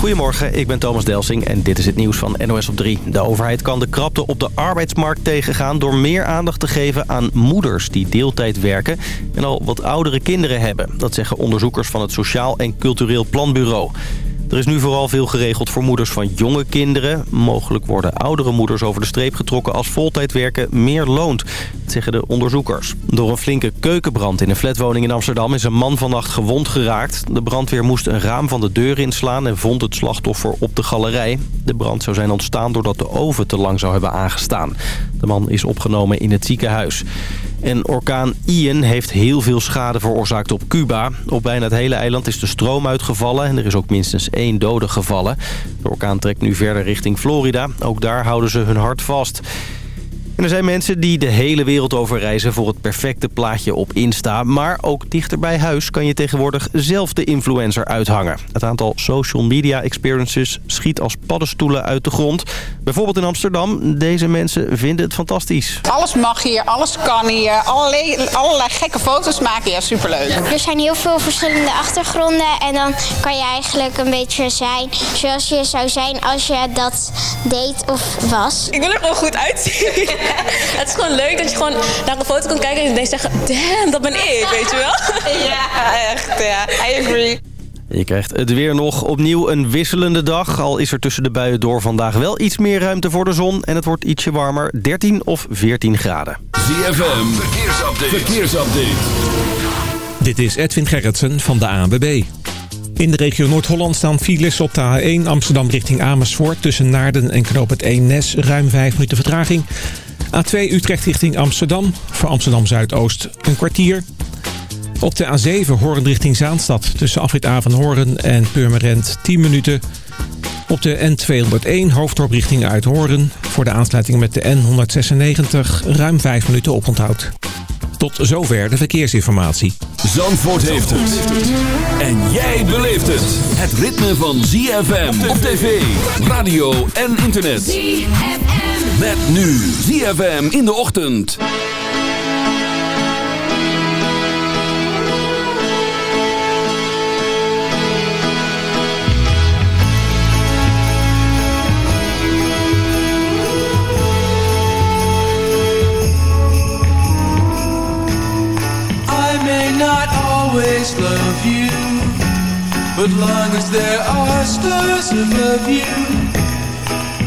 Goedemorgen, ik ben Thomas Delsing en dit is het nieuws van NOS op 3. De overheid kan de krapte op de arbeidsmarkt tegengaan... door meer aandacht te geven aan moeders die deeltijd werken... en al wat oudere kinderen hebben. Dat zeggen onderzoekers van het Sociaal en Cultureel Planbureau. Er is nu vooral veel geregeld voor moeders van jonge kinderen. Mogelijk worden oudere moeders over de streep getrokken als voltijd werken meer loont. Zeggen de onderzoekers. Door een flinke keukenbrand in een flatwoning in Amsterdam is een man vannacht gewond geraakt. De brandweer moest een raam van de deur inslaan en vond het slachtoffer op de galerij. De brand zou zijn ontstaan doordat de oven te lang zou hebben aangestaan. De man is opgenomen in het ziekenhuis. En orkaan Ian heeft heel veel schade veroorzaakt op Cuba. Op bijna het hele eiland is de stroom uitgevallen en er is ook minstens één dode gevallen. De orkaan trekt nu verder richting Florida. Ook daar houden ze hun hart vast. En er zijn mensen die de hele wereld over reizen voor het perfecte plaatje op Insta. Maar ook dichter bij huis kan je tegenwoordig zelf de influencer uithangen. Het aantal social media experiences schiet als paddenstoelen uit de grond. Bijvoorbeeld in Amsterdam. Deze mensen vinden het fantastisch. Alles mag hier, alles kan hier. Allerlei, allerlei gekke foto's maken. Ja, superleuk. Er zijn heel veel verschillende achtergronden en dan kan je eigenlijk een beetje zijn zoals je zou zijn als je dat deed of was. Ik wil er gewoon goed uitzien. het is gewoon leuk dat je gewoon naar een foto kan kijken en zeggen, damn, dat ben ik, weet je wel? Ja, echt, ja. I agree. Je krijgt het weer nog opnieuw een wisselende dag. Al is er tussen de buien door vandaag wel iets meer ruimte voor de zon. En het wordt ietsje warmer, 13 of 14 graden. ZFM, verkeersupdate. verkeersupdate. Dit is Edwin Gerritsen van de ANWB. In de regio Noord-Holland staan files op de A1 Amsterdam richting Amersfoort... tussen Naarden en Knoop het 1 Nes, ruim 5 minuten vertraging. A2 Utrecht richting Amsterdam, voor Amsterdam Zuidoost een kwartier. Op de A7 Hoorn richting Zaanstad, tussen afrit A van Hoorn en Purmerend 10 minuten... Op de N201 hoofddorp richting Uithoren. Voor de aansluiting met de N196 ruim 5 minuten oponthoud. Tot zover de verkeersinformatie. Zandvoort heeft het. En jij beleeft het. Het ritme van ZFM op tv, radio en internet. ZFM. Met nu ZFM in de ochtend. not always love you But long as there are stars above you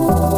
oh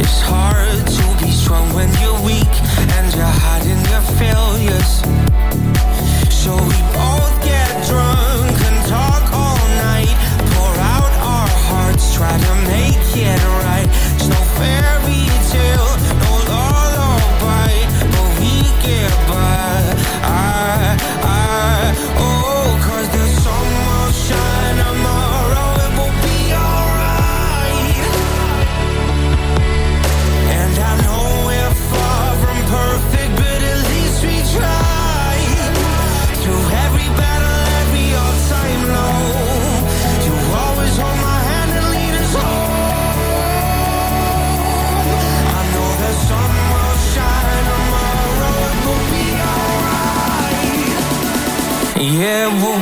it's hard to be strong when you're weak and you're hiding your failures. So we both. É eu vou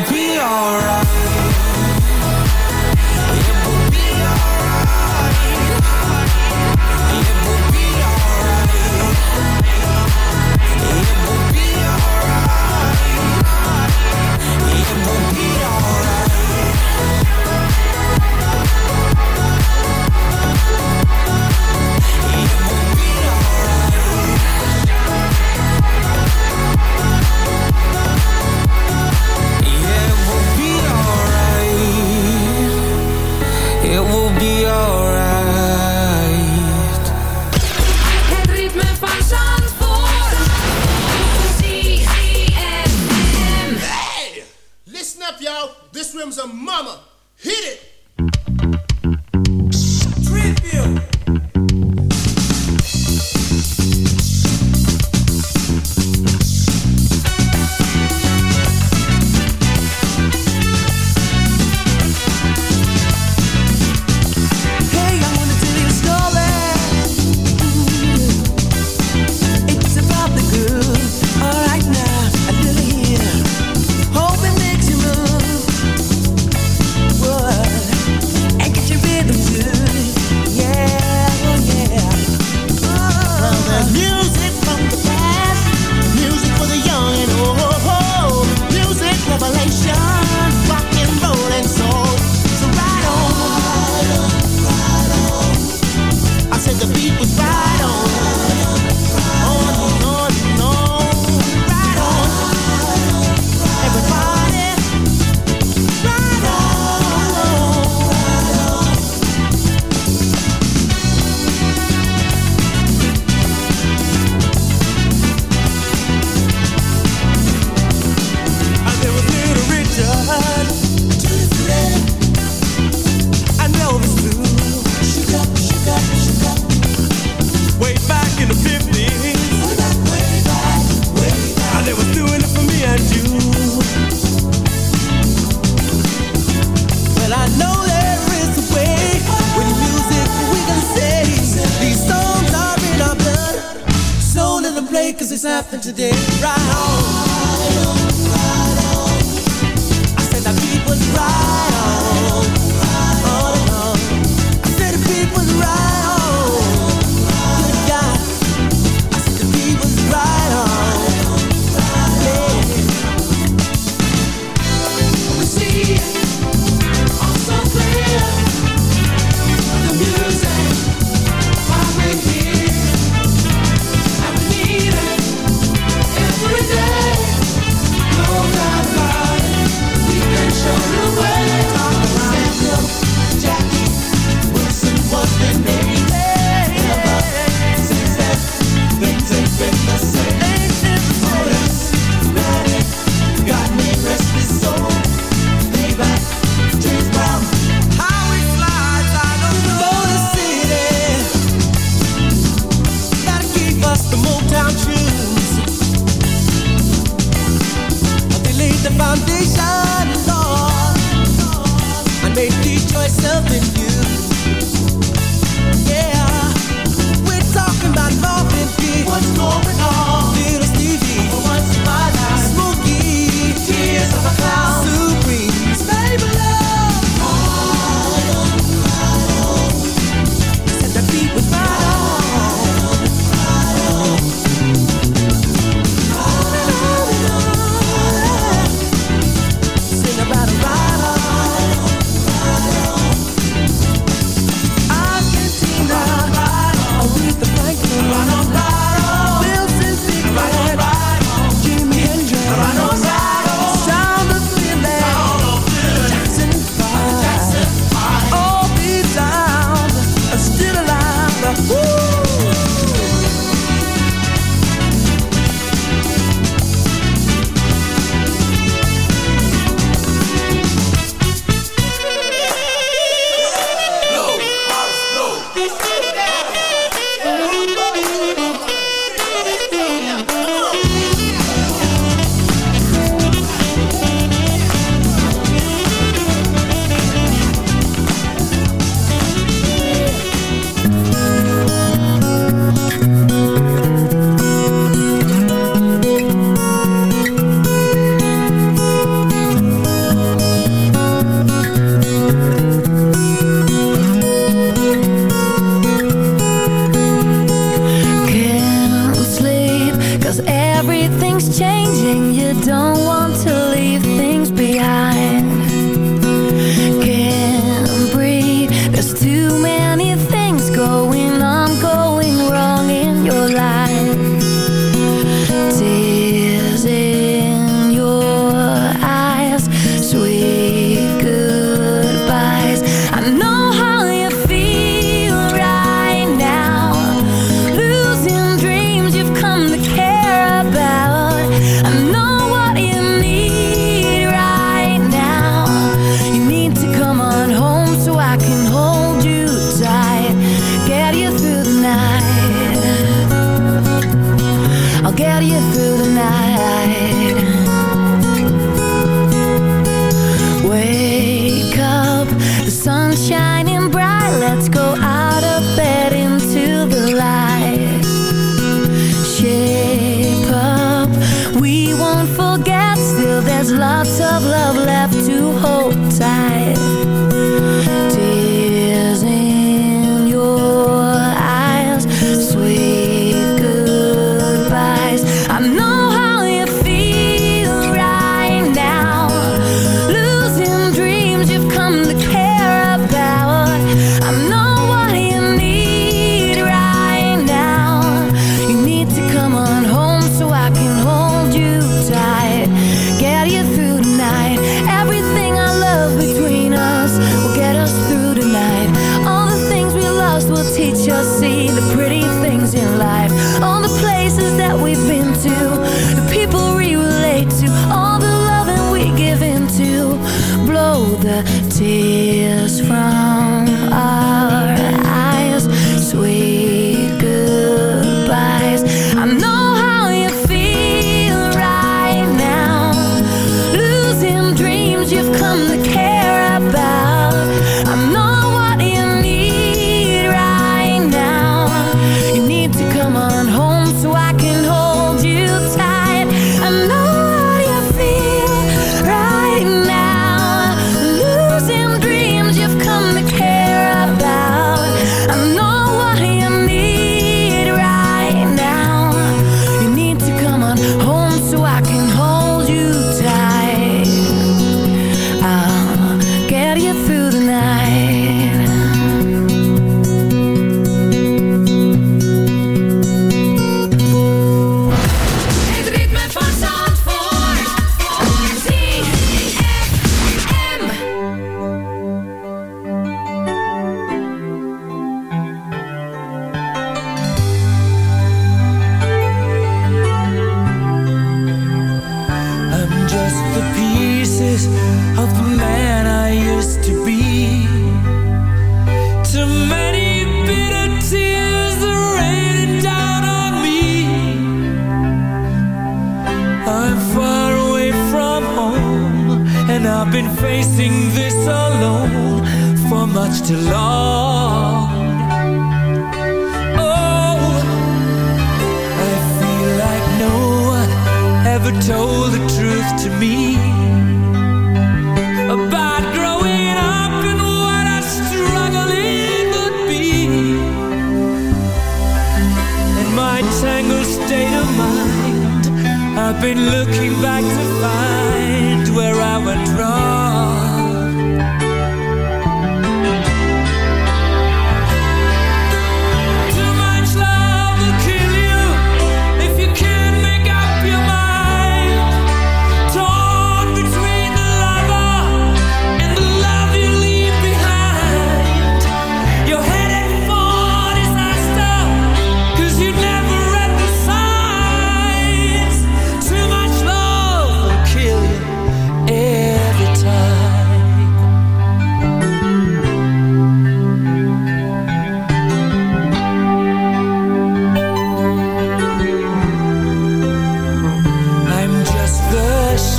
today.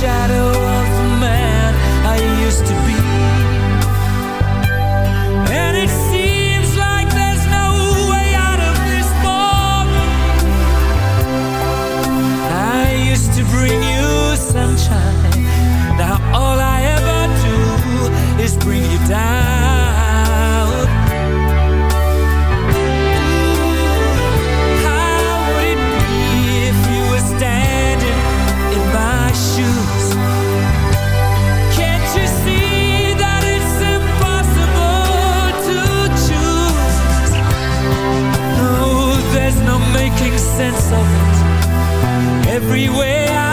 shadow of the man I used to be. Sense of it. Everywhere I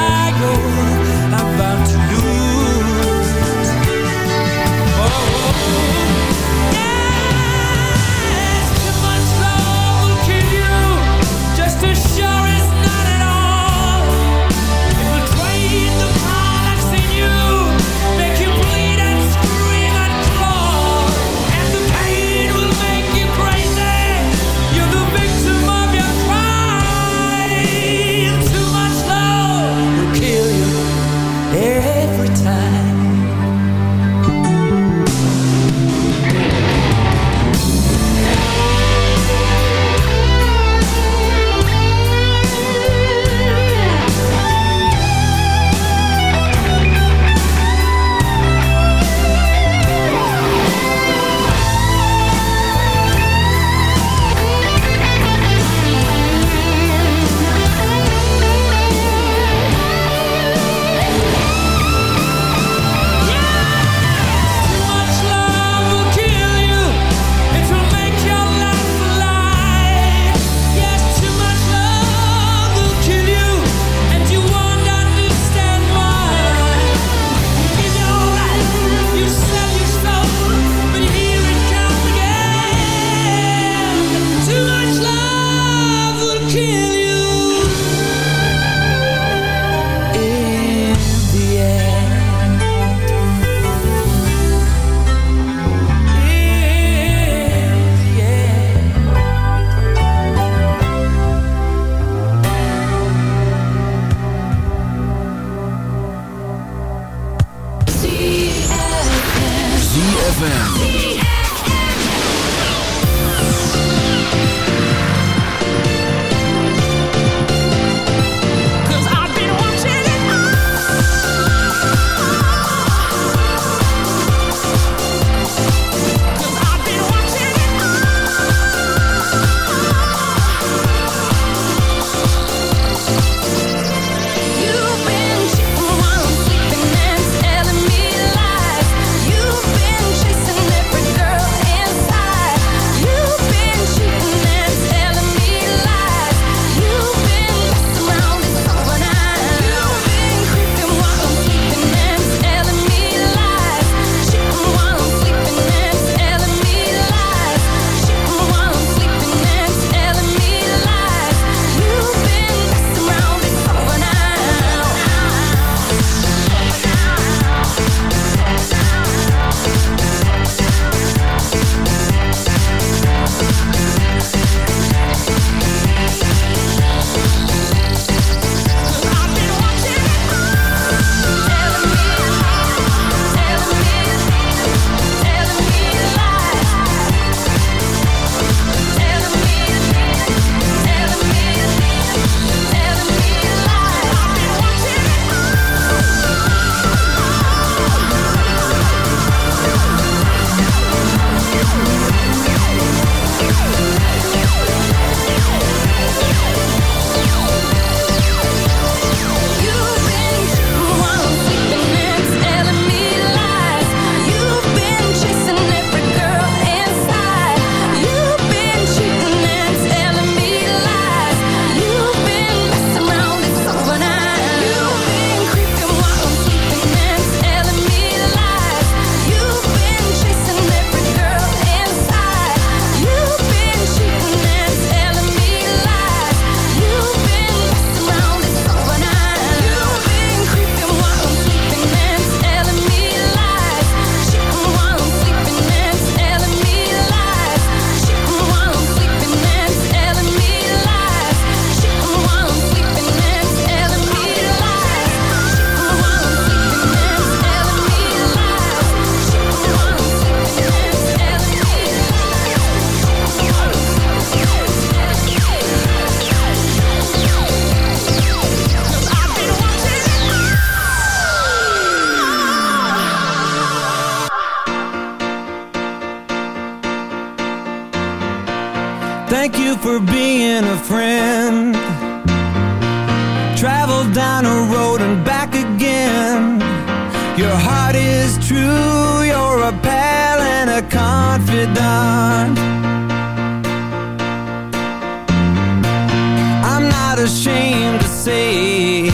ashamed to say.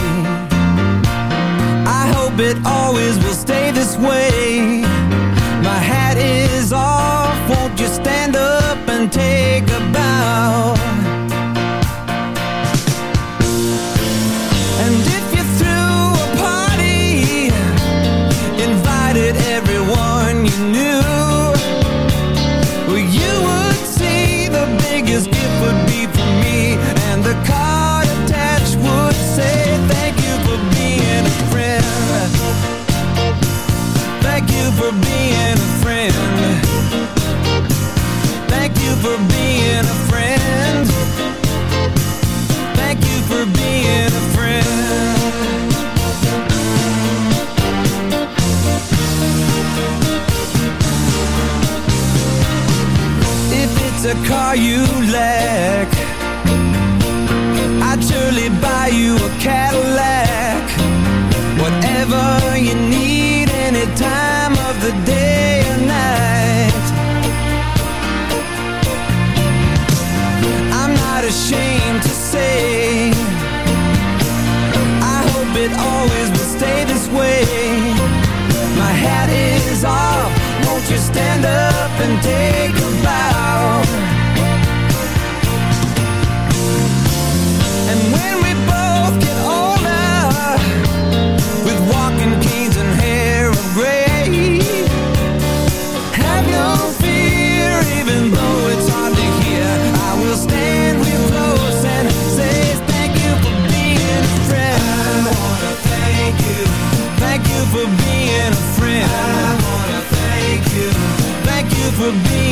I hope it always are you lack I'd surely buy you a Cadillac. Whatever you need anytime. for being